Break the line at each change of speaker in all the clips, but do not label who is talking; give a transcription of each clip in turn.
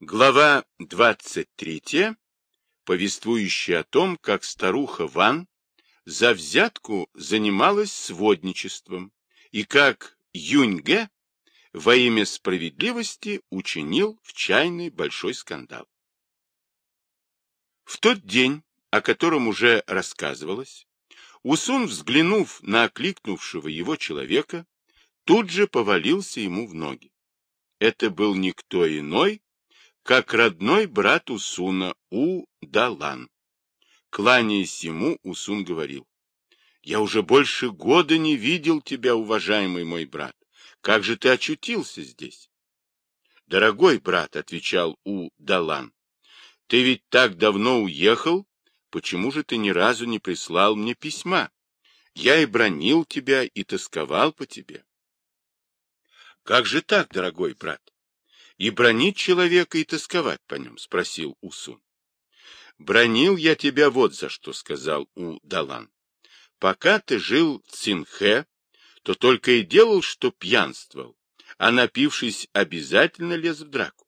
Глава 23, повествующая о том, как старуха Ван за взятку занималась сводничеством и как Юньге во имя справедливости учинил в чайной большой скандал. В тот день, о котором уже рассказывалось, Усун, взглянув на окликнувшего его человека, тут же повалился ему в ноги. Это был никто иной, как родной брат Усуна У-Далан. Кланяясь ему, Усун говорил, «Я уже больше года не видел тебя, уважаемый мой брат. Как же ты очутился здесь?» «Дорогой брат», — отвечал У-Далан, «ты ведь так давно уехал, почему же ты ни разу не прислал мне письма? Я и бронил тебя, и тосковал по тебе». «Как же так, дорогой брат? И бронить человека и тосковать по нем? — спросил Усун. — Бронил я тебя вот за что, — сказал У-Далан. — Пока ты жил в Цинхэ, то только и делал, что пьянствовал, а напившись, обязательно лез в драку.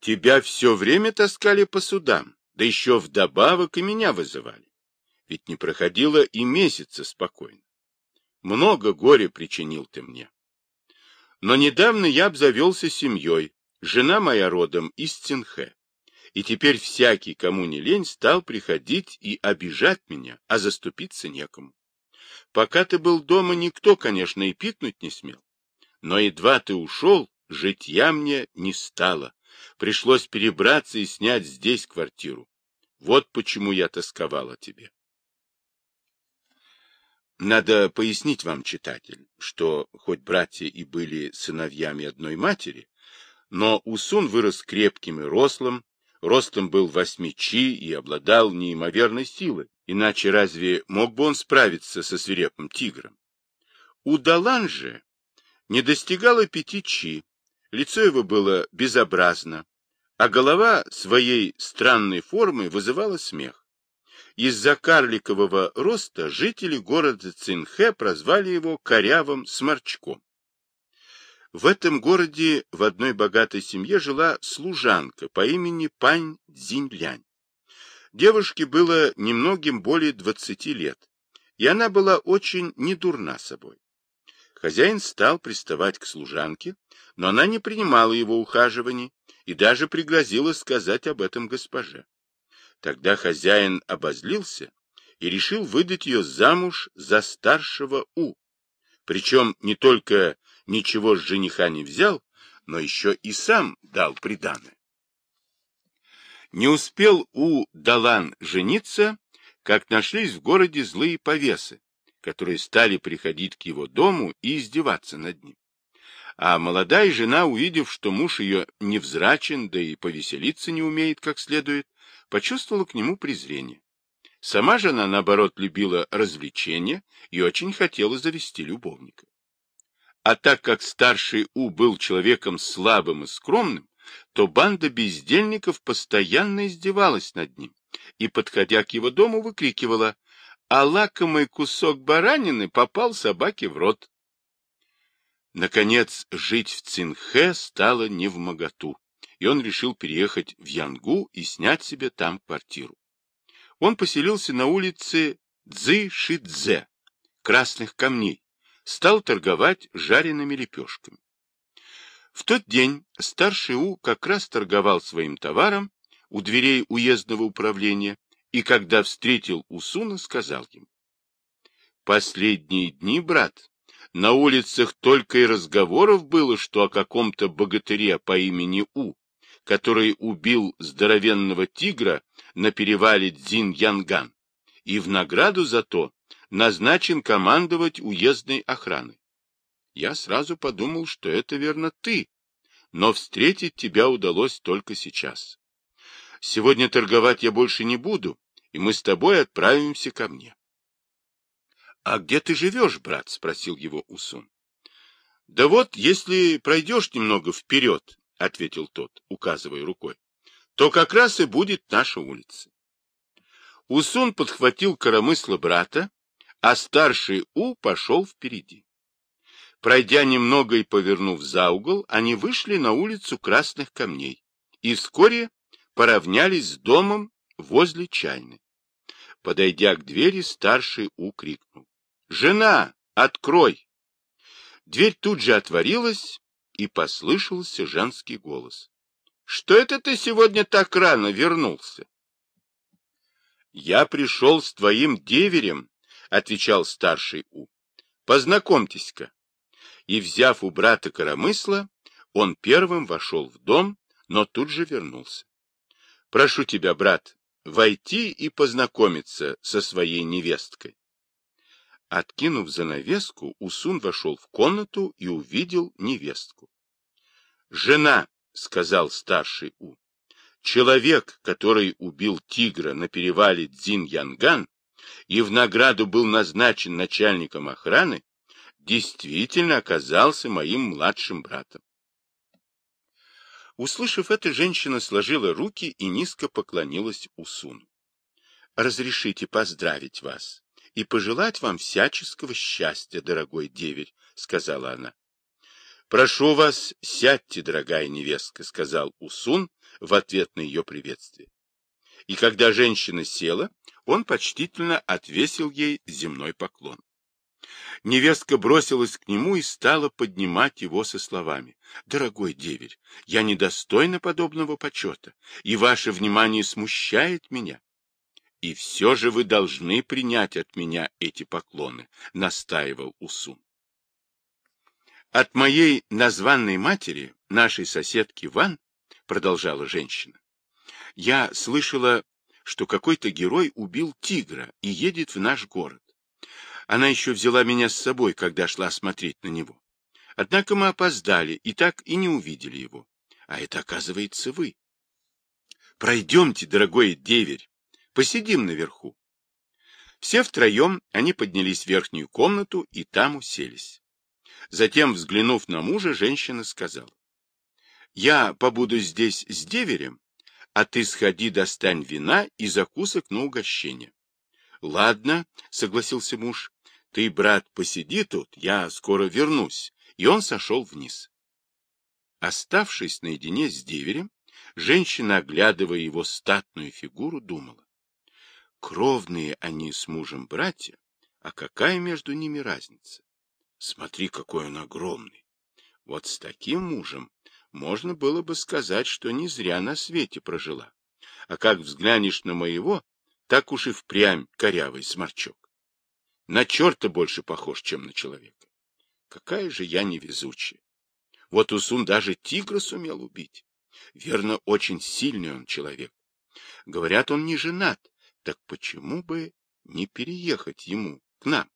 Тебя все время таскали по судам, да еще вдобавок и меня вызывали. Ведь не проходило и месяца спокойно. Много горя причинил ты мне. Но недавно я обзавелся семьей, Жена моя родом из Цинхэ. И теперь всякий, кому не лень, стал приходить и обижать меня, а заступиться некому. Пока ты был дома, никто, конечно, и пикнуть не смел. Но едва ты ушел, житья мне не стало. Пришлось перебраться и снять здесь квартиру. Вот почему я тосковал о тебе. Надо пояснить вам, читатель, что хоть братья и были сыновьями одной матери, но Усун вырос крепким и рослым, ростом был восьми чи и обладал неимоверной силой, иначе разве мог бы он справиться со свирепым тигром? У Далан же не достигало пяти чи, лицо его было безобразно, а голова своей странной формы вызывала смех. Из-за карликового роста жители города Цинхэ прозвали его корявым сморчком. В этом городе в одной богатой семье жила служанка по имени Пань Цзиньлянь. Девушке было немногим более двадцати лет, и она была очень недурна собой. Хозяин стал приставать к служанке, но она не принимала его ухаживаний и даже пригрозила сказать об этом госпоже. Тогда хозяин обозлился и решил выдать ее замуж за старшего У. Причем не только ничего с жениха не взял, но еще и сам дал приданое. Не успел у Далан жениться, как нашлись в городе злые повесы, которые стали приходить к его дому и издеваться над ним. А молодая жена, увидев, что муж ее невзрачен, да и повеселиться не умеет как следует, почувствовала к нему презрение. Сама же она, наоборот, любила развлечения и очень хотела завести любовника. А так как старший У был человеком слабым и скромным, то банда бездельников постоянно издевалась над ним и, подходя к его дому, выкрикивала «А лакомый кусок баранины попал собаке в рот». Наконец, жить в Цинхэ стало невмоготу, и он решил переехать в Янгу и снять себе там квартиру. Он поселился на улице Цзы-Шидзе, Красных Камней, стал торговать жареными лепешками. В тот день старший У как раз торговал своим товаром у дверей уездного управления и, когда встретил Усуна, сказал ему, «Последние дни, брат, на улицах только и разговоров было, что о каком-то богатыре по имени У, который убил здоровенного тигра на перевале Дзин-Янган, и в награду за то назначен командовать уездной охраной. Я сразу подумал, что это верно ты, но встретить тебя удалось только сейчас. Сегодня торговать я больше не буду, и мы с тобой отправимся ко мне. — А где ты живешь, брат? — спросил его Усун. — Да вот, если пройдешь немного вперед, — ответил тот, указывая рукой, — то как раз и будет наша улица. Усун подхватил коромысло брата а старший У пошел впереди. Пройдя немного и повернув за угол, они вышли на улицу Красных Камней и вскоре поравнялись с домом возле чайной. Подойдя к двери, старший У крикнул. — Жена, открой! Дверь тут же отворилась, и послышался женский голос. — Что это ты сегодня так рано вернулся? — Я пришел с твоим деверем, — отвечал старший У. — Познакомьтесь-ка. И, взяв у брата коромысла, он первым вошел в дом, но тут же вернулся. — Прошу тебя, брат, войти и познакомиться со своей невесткой. Откинув занавеску, Усун вошел в комнату и увидел невестку. — Жена, — сказал старший У, — человек, который убил тигра на перевале Дзин-Янган и в награду был назначен начальником охраны, действительно оказался моим младшим братом. Услышав это, женщина сложила руки и низко поклонилась Усуну. — Разрешите поздравить вас и пожелать вам всяческого счастья, дорогой деверь, — сказала она. — Прошу вас, сядьте, дорогая невестка, — сказал Усун в ответ на ее приветствие. И когда женщина села, он почтительно отвесил ей земной поклон. Невестка бросилась к нему и стала поднимать его со словами. — Дорогой деверь, я недостойна подобного почета, и ваше внимание смущает меня. И все же вы должны принять от меня эти поклоны, — настаивал Усун. От моей названной матери, нашей соседки Ван, — продолжала женщина, — я слышала, что какой-то герой убил тигра и едет в наш город. Она еще взяла меня с собой, когда шла смотреть на него. Однако мы опоздали и так и не увидели его. А это, оказывается, вы. Пройдемте, дорогой деверь, посидим наверху. Все втроем они поднялись в верхнюю комнату и там уселись. Затем, взглянув на мужа, женщина сказала. — Я побуду здесь с деверем, а ты сходи достань вина и закусок на угощение. — Ладно, — согласился муж, ты, брат, посиди тут, я скоро вернусь. И он сошел вниз. Оставшись наедине с деверем, женщина, оглядывая его статную фигуру, думала. Кровные они с мужем братья, а какая между ними разница? Смотри, какой он огромный. Вот с таким мужем можно было бы сказать, что не зря на свете прожила. А как взглянешь на моего, так уж и впрямь корявый сморчок. На черта больше похож, чем на человека. Какая же я невезучая. Вот Усун даже тигра сумел убить. Верно, очень сильный он человек. Говорят, он не женат. Так почему бы не переехать ему к нам?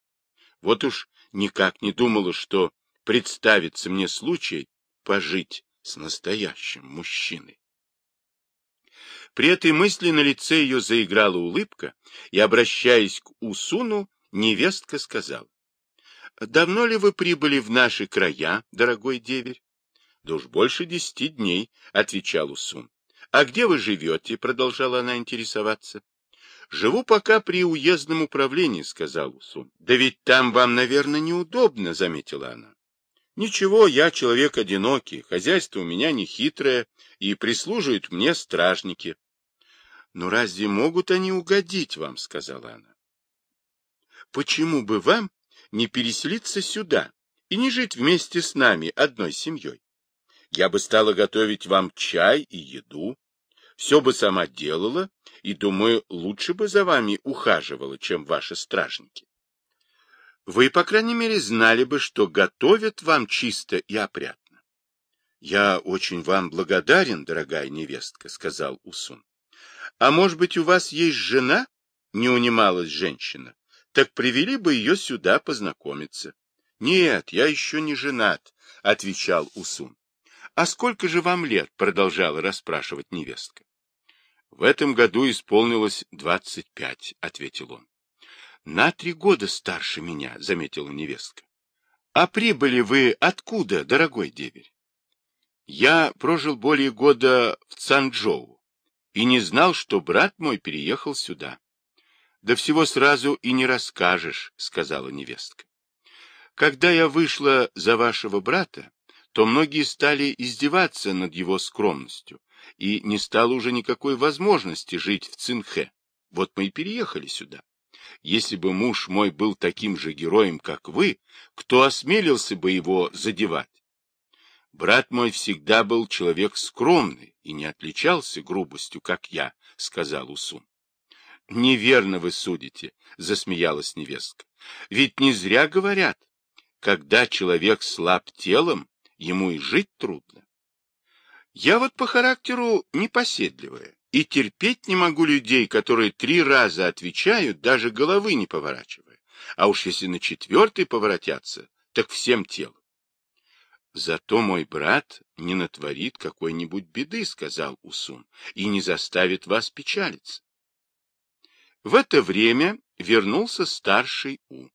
Вот уж никак не думала, что представится мне случай пожить с настоящим мужчиной. При этой мысли на лице ее заиграла улыбка, и, обращаясь к Усуну, невестка сказала. — Давно ли вы прибыли в наши края, дорогой деверь? — Да уж больше десяти дней, — отвечал Усун. — А где вы живете? — продолжала она интересоваться. — Живу пока при уездном управлении, — сказал Усун. — Да ведь там вам, наверное, неудобно, — заметила она. — Ничего, я человек одинокий, хозяйство у меня не хитрое, и прислуживают мне стражники. — Но разве могут они угодить вам? — сказала она почему бы вам не переселиться сюда и не жить вместе с нами одной семьей? Я бы стала готовить вам чай и еду, все бы сама делала, и, думаю, лучше бы за вами ухаживала, чем ваши стражники. Вы, по крайней мере, знали бы, что готовят вам чисто и опрятно. — Я очень вам благодарен, дорогая невестка, — сказал Усун. — А может быть, у вас есть жена? — не унималась женщина так привели бы ее сюда познакомиться. — Нет, я еще не женат, — отвечал Усун. — А сколько же вам лет? — продолжала расспрашивать невестка. — В этом году исполнилось двадцать пять, — ответил он. — На три года старше меня, — заметила невестка. — А прибыли вы откуда, дорогой деверь? — Я прожил более года в Цанчжоу и не знал, что брат мой переехал сюда. Да всего сразу и не расскажешь, — сказала невестка. Когда я вышла за вашего брата, то многие стали издеваться над его скромностью, и не стало уже никакой возможности жить в Цинхэ. Вот мы и переехали сюда. Если бы муж мой был таким же героем, как вы, кто осмелился бы его задевать? Брат мой всегда был человек скромный и не отличался грубостью, как я, — сказал Усун. — Неверно вы судите, — засмеялась невестка. — Ведь не зря говорят, когда человек слаб телом, ему и жить трудно. Я вот по характеру непоседливая и терпеть не могу людей, которые три раза отвечают, даже головы не поворачивая. А уж если на четвертый поворотятся, так всем телом. Зато мой брат не натворит какой-нибудь беды, сказал Усун, и не заставит вас печалиться. В это время вернулся старший У.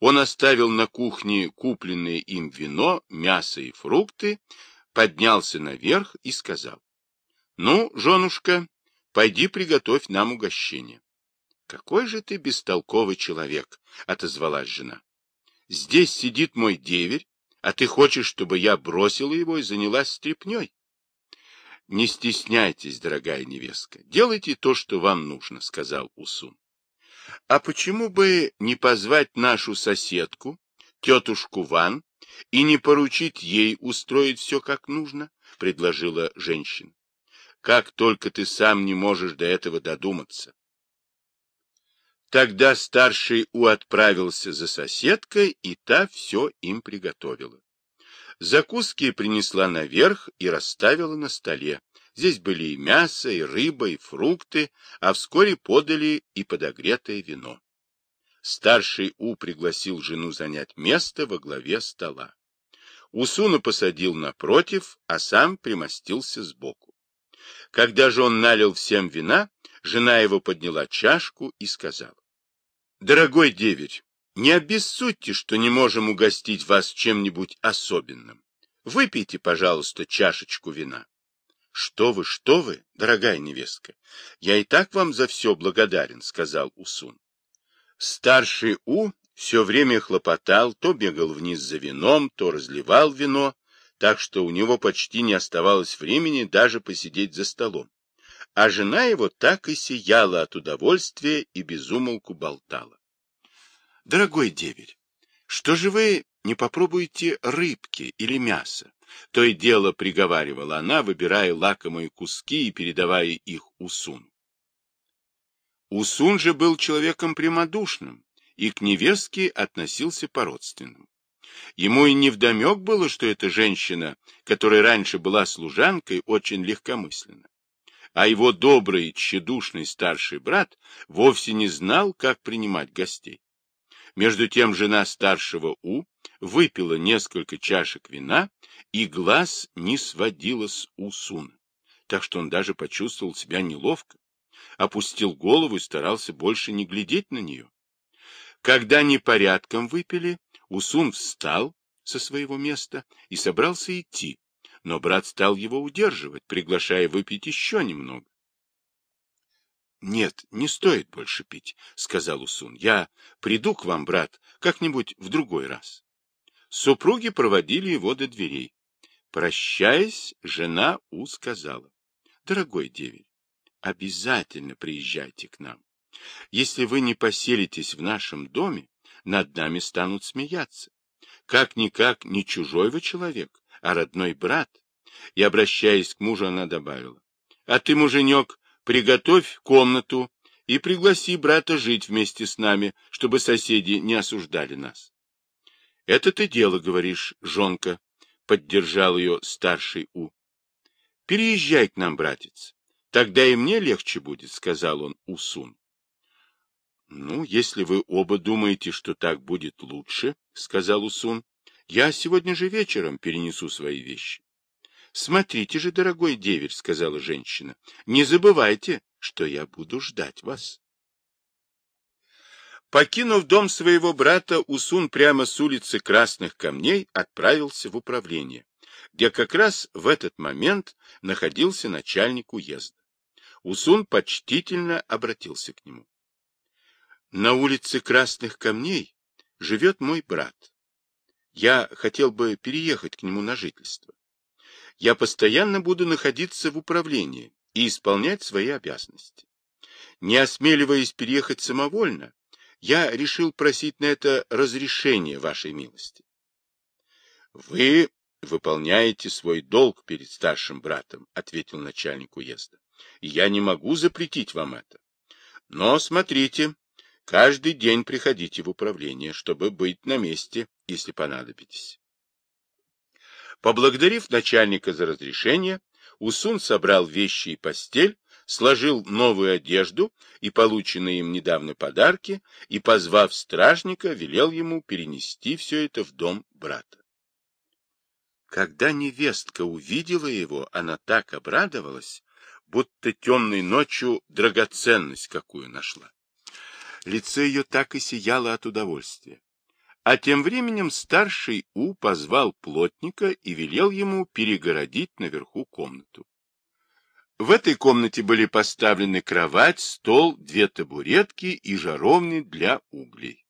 Он оставил на кухне купленное им вино, мясо и фрукты, поднялся наверх и сказал. — Ну, женушка, пойди приготовь нам угощение. — Какой же ты бестолковый человек, — отозвалась жена. — Здесь сидит мой деверь, а ты хочешь, чтобы я бросила его и занялась стряпней? — Не стесняйтесь, дорогая невестка, делайте то, что вам нужно, — сказал Усун. — А почему бы не позвать нашу соседку, тетушку Ван, и не поручить ей устроить все как нужно? — предложила женщина. — Как только ты сам не можешь до этого додуматься. Тогда старший У отправился за соседкой, и та все им приготовила. Закуски принесла наверх и расставила на столе. Здесь были и мясо, и рыба, и фрукты, а вскоре подали и подогретое вино. Старший У пригласил жену занять место во главе стола. Усуна посадил напротив, а сам примостился сбоку. Когда же он налил всем вина, жена его подняла чашку и сказала. Дорогой деверь, не обессудьте, что не можем угостить вас чем-нибудь особенным. Выпейте, пожалуйста, чашечку вина. Что вы, что вы, дорогая невестка, я и так вам за все благодарен, сказал Усун. Старший У все время хлопотал, то бегал вниз за вином, то разливал вино, так что у него почти не оставалось времени даже посидеть за столом а жена его так и сияла от удовольствия и безумолку болтала. — Дорогой деверь, что же вы не попробуете рыбки или мяса? То и дело приговаривала она, выбирая лакомые куски и передавая их Усуну. Усун же был человеком прямодушным и к невестке относился по-родственному. Ему и невдомек было, что эта женщина, которая раньше была служанкой, очень легкомысленна а его добрый, тщедушный старший брат вовсе не знал, как принимать гостей. Между тем жена старшего У выпила несколько чашек вина и глаз не сводила с Усуна, так что он даже почувствовал себя неловко, опустил голову и старался больше не глядеть на нее. Когда они порядком выпили, Усун встал со своего места и собрался идти, но брат стал его удерживать, приглашая выпить еще немного. — Нет, не стоит больше пить, — сказал Усун. — Я приду к вам, брат, как-нибудь в другой раз. Супруги проводили его до дверей. Прощаясь, жена У сказала. — Дорогой деверь, обязательно приезжайте к нам. Если вы не поселитесь в нашем доме, над нами станут смеяться. Как-никак не чужой вы человек, а родной брат. И, обращаясь к мужу, она добавила, а ты, муженек, приготовь комнату и пригласи брата жить вместе с нами, чтобы соседи не осуждали нас. — Это ты дело говоришь, жонка, — поддержал ее старший У. — Переезжай к нам, братец, тогда и мне легче будет, — сказал он Усун. — Ну, если вы оба думаете, что так будет лучше, — сказал Усун, я сегодня же вечером перенесу свои вещи. — Смотрите же, дорогой деверь, — сказала женщина, — не забывайте, что я буду ждать вас. Покинув дом своего брата, Усун прямо с улицы Красных Камней отправился в управление, где как раз в этот момент находился начальник уезда. Усун почтительно обратился к нему. — На улице Красных Камней живет мой брат. Я хотел бы переехать к нему на жительство. Я постоянно буду находиться в управлении и исполнять свои обязанности. Не осмеливаясь переехать самовольно, я решил просить на это разрешение вашей милости. Вы выполняете свой долг перед старшим братом, ответил начальник уезда. Я не могу запретить вам это. Но смотрите, каждый день приходите в управление, чтобы быть на месте, если понадобитесь. Поблагодарив начальника за разрешение, Усун собрал вещи и постель, сложил новую одежду и полученные им недавно подарки и, позвав стражника, велел ему перенести все это в дом брата. Когда невестка увидела его, она так обрадовалась, будто темной ночью драгоценность какую нашла. Лицо ее так и сияло от удовольствия. А тем временем старший У позвал плотника и велел ему перегородить наверху комнату. В этой комнате были поставлены кровать, стол, две табуретки и жаровни для углей.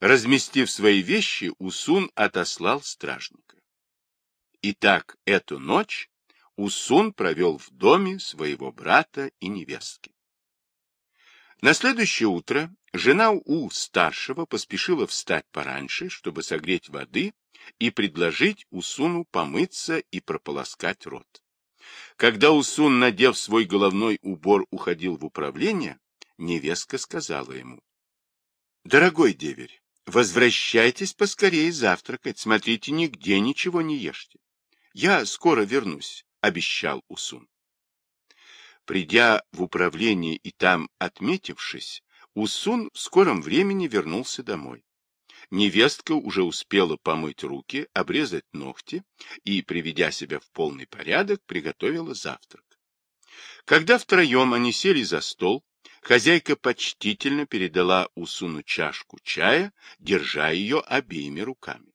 Разместив свои вещи, Усун отослал стражника. Итак, эту ночь Усун провел в доме своего брата и невестки. На следующее утро жена У старшего поспешила встать пораньше, чтобы согреть воды и предложить Усуну помыться и прополоскать рот. Когда Усун, надев свой головной убор, уходил в управление, невестка сказала ему, «Дорогой деверь, возвращайтесь поскорее завтракать, смотрите, нигде ничего не ешьте. Я скоро вернусь, обещал Усун. Придя в управление и там отметившись, Усун в скором времени вернулся домой. Невестка уже успела помыть руки, обрезать ногти и, приведя себя в полный порядок, приготовила завтрак. Когда втроем они сели за стол, хозяйка почтительно передала Усуну чашку чая, держа ее обеими руками.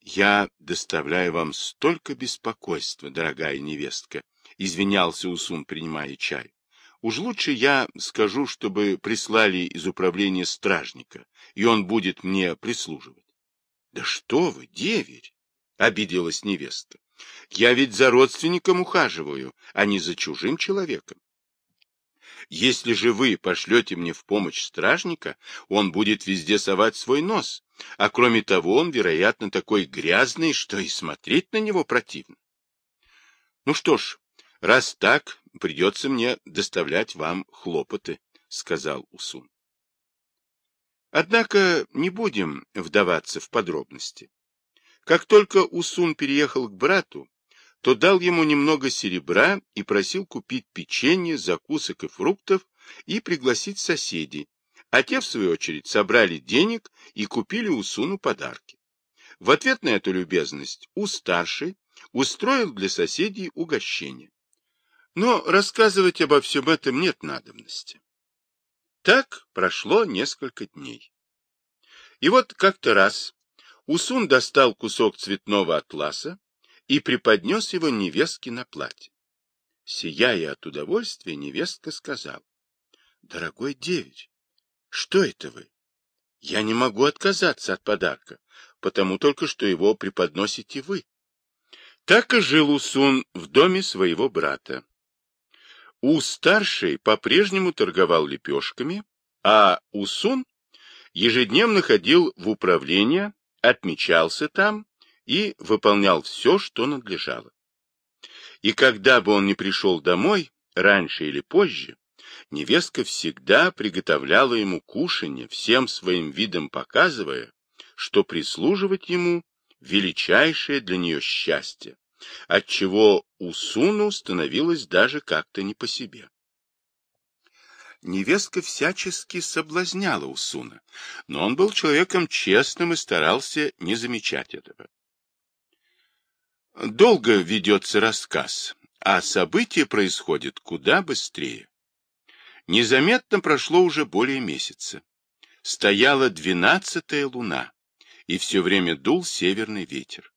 Я доставляю вам столько беспокойства, дорогая невестка, извинялся Усун, принимая чай. Уж лучше я скажу, чтобы прислали из управления стражника, и он будет мне прислуживать. Да что вы, деверь, обиделась невеста. Я ведь за родственником ухаживаю, а не за чужим человеком. Если же вы пошлете мне в помощь стражника, он будет везде совать свой нос, а кроме того он, вероятно, такой грязный, что и смотреть на него противно. Ну что ж, раз так, придется мне доставлять вам хлопоты, — сказал Усун. Однако не будем вдаваться в подробности. Как только Усун переехал к брату, то дал ему немного серебра и просил купить печенье, закусок и фруктов и пригласить соседей, а те, в свою очередь, собрали денег и купили Усуну подарки. В ответ на эту любезность у старший устроил для соседей угощение. Но рассказывать обо всем этом нет надобности. Так прошло несколько дней. И вот как-то раз Усун достал кусок цветного атласа, и преподнес его невестке на платье. Сияя от удовольствия, невестка сказала, — Дорогой деверь, что это вы? Я не могу отказаться от подарка, потому только что его преподносите вы. Так и жил Усун в доме своего брата. У старший по-прежнему торговал лепешками, а Усун ежедневно ходил в управление, отмечался там и выполнял все, что надлежало. И когда бы он не пришел домой, раньше или позже, невестка всегда приготовляла ему кушанье, всем своим видом показывая, что прислуживать ему величайшее для нее счастье, отчего Усуну становилось даже как-то не по себе. Невестка всячески соблазняла Усуна, но он был человеком честным и старался не замечать этого. Долго ведется рассказ, а события происходят куда быстрее. Незаметно прошло уже более месяца. Стояла двенадцатая луна, и все время дул северный ветер.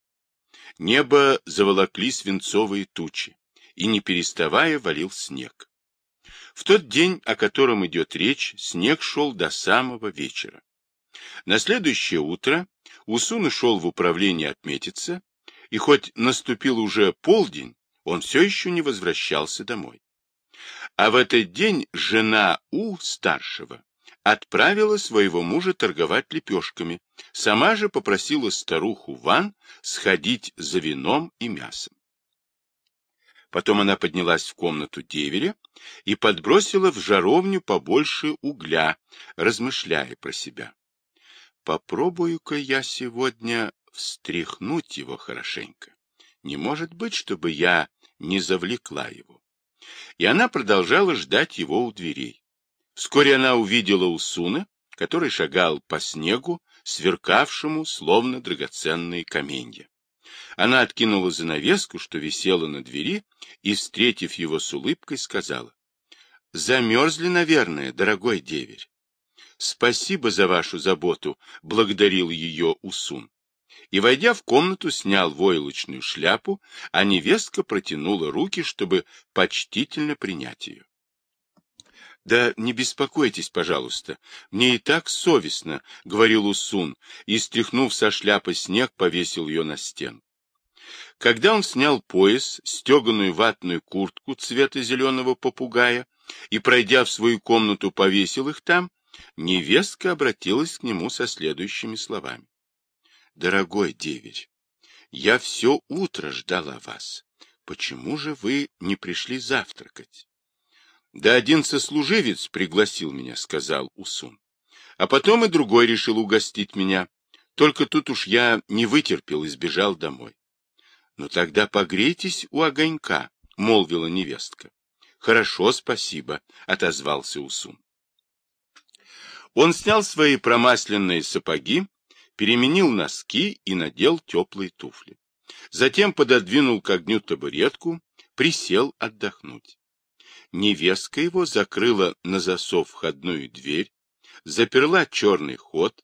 Небо заволокли свинцовые тучи, и не переставая валил снег. В тот день, о котором идет речь, снег шел до самого вечера. На следующее утро Усун ушел в управление отметиться, и хоть наступил уже полдень, он все еще не возвращался домой. А в этот день жена У старшего отправила своего мужа торговать лепешками, сама же попросила старуху Ван сходить за вином и мясом. Потом она поднялась в комнату деверя и подбросила в жаровню побольше угля, размышляя про себя. Попробую-ка я сегодня встряхнуть его хорошенько. Не может быть, чтобы я не завлекла его. И она продолжала ждать его у дверей. Вскоре она увидела Усуна, который шагал по снегу, сверкавшему, словно драгоценные каменья. Она откинула занавеску, что висела на двери, и, встретив его с улыбкой, сказала, — Замерзли, наверное, дорогой деверь. — Спасибо за вашу заботу, — благодарил ее Усун и, войдя в комнату, снял войлочную шляпу, а невестка протянула руки, чтобы почтительно принять ее. — Да не беспокойтесь, пожалуйста, мне и так совестно, — говорил Усун, и, стряхнув со шляпы снег, повесил ее на стену. Когда он снял пояс, стеганую ватную куртку цвета зеленого попугая и, пройдя в свою комнату, повесил их там, невестка обратилась к нему со следующими словами. Дорогой деверь, я все утро ждала вас. Почему же вы не пришли завтракать? Да один сослуживец пригласил меня, сказал Усун. А потом и другой решил угостить меня. Только тут уж я не вытерпел и сбежал домой. Ну тогда погрейтесь у огонька, молвила невестка. Хорошо, спасибо, отозвался Усун. Он снял свои промасленные сапоги переменил носки и надел теплые туфли. Затем пододвинул к огню табуретку, присел отдохнуть. Невестка его закрыла на засов входную дверь, заперла черный ход,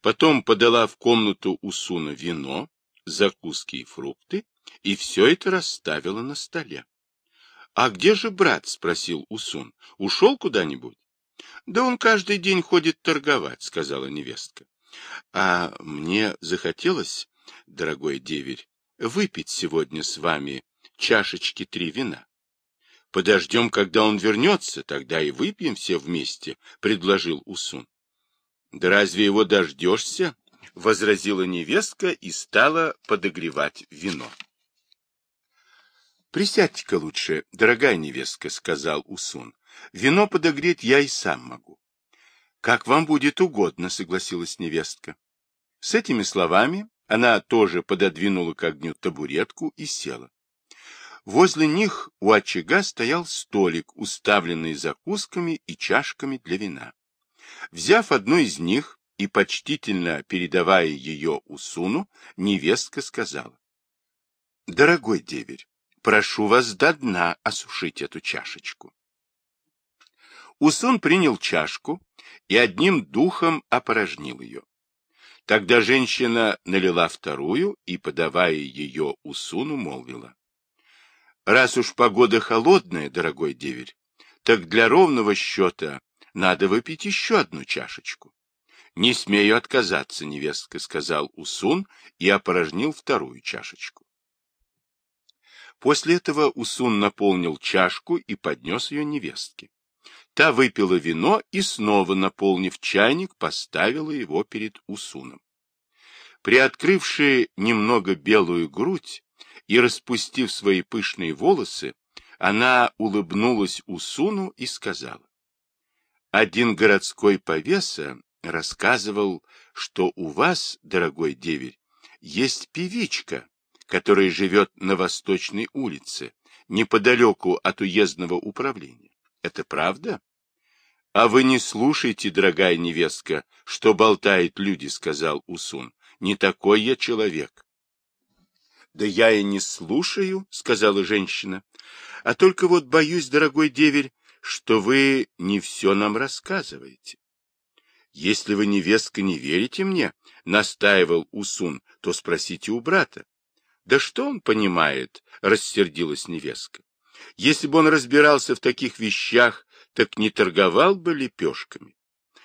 потом подала в комнату Усуна вино, закуски и фрукты, и все это расставила на столе. — А где же брат? — спросил Усун. — Ушел куда-нибудь? — Да он каждый день ходит торговать, — сказала невестка. А мне захотелось, дорогой деверь, выпить сегодня с вами чашечки три вина. Подождем, когда он вернется, тогда и выпьем все вместе, — предложил Усун. — Да разве его дождешься? — возразила невестка и стала подогревать вино. — Присядьте-ка лучше, дорогая невестка, — сказал Усун. — Вино подогреть я и сам могу. — Как вам будет угодно, — согласилась невестка. С этими словами она тоже пододвинула к огню табуретку и села. Возле них у очага стоял столик, уставленный закусками и чашками для вина. Взяв одну из них и почтительно передавая ее Усуну, невестка сказала. — Дорогой деверь, прошу вас до дна осушить эту чашечку. Усун принял чашку и одним духом опорожнил ее. Тогда женщина налила вторую и, подавая ее Усуну, молвила. «Раз уж погода холодная, дорогой деверь, так для ровного счета надо выпить еще одну чашечку». «Не смею отказаться, невестка», — сказал Усун и опорожнил вторую чашечку. После этого Усун наполнил чашку и поднес ее невестке. Та выпила вино и, снова наполнив чайник, поставила его перед Усуном. Приоткрывши немного белую грудь и распустив свои пышные волосы, она улыбнулась Усуну и сказала. Один городской повеса рассказывал, что у вас, дорогой деверь, есть певичка, которая живет на Восточной улице, неподалеку от уездного управления. Это правда? — А вы не слушайте, дорогая невестка, что болтают люди, — сказал Усун. — Не такой я человек. — Да я и не слушаю, — сказала женщина. — А только вот боюсь, дорогой деверь, что вы не все нам рассказываете. — Если вы, невестка, не верите мне, — настаивал Усун, — то спросите у брата. — Да что он понимает? — рассердилась невестка. Если бы он разбирался в таких вещах, так не торговал бы лепешками.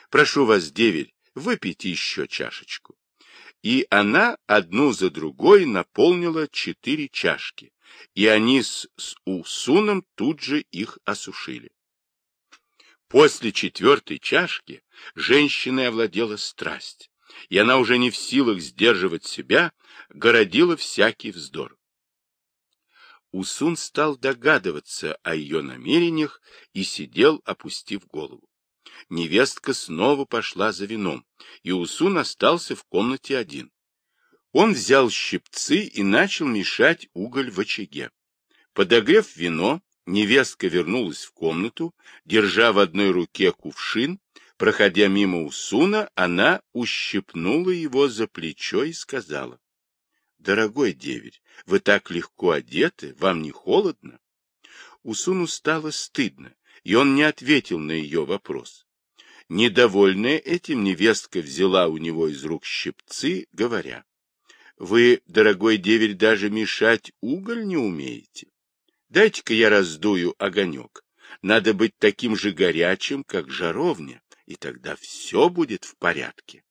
Прошу вас, деверь, выпейте еще чашечку. И она одну за другой наполнила четыре чашки, и они с, с Усуном тут же их осушили. После четвертой чашки женщиной овладела страсть, и она уже не в силах сдерживать себя, городила всякий вздор. Усун стал догадываться о ее намерениях и сидел, опустив голову. Невестка снова пошла за вином, и Усун остался в комнате один. Он взял щипцы и начал мешать уголь в очаге. Подогрев вино, невестка вернулась в комнату, держа в одной руке кувшин. Проходя мимо Усуна, она ущипнула его за плечо и сказала, «Дорогой деверь, вы так легко одеты, вам не холодно?» Усуну стало стыдно, и он не ответил на ее вопрос. Недовольная этим, невестка взяла у него из рук щипцы, говоря, вы, дорогой деверь, даже мешать уголь не умеете. Дайте-ка я раздую огонек. Надо быть таким же горячим, как жаровня, и тогда все будет в порядке.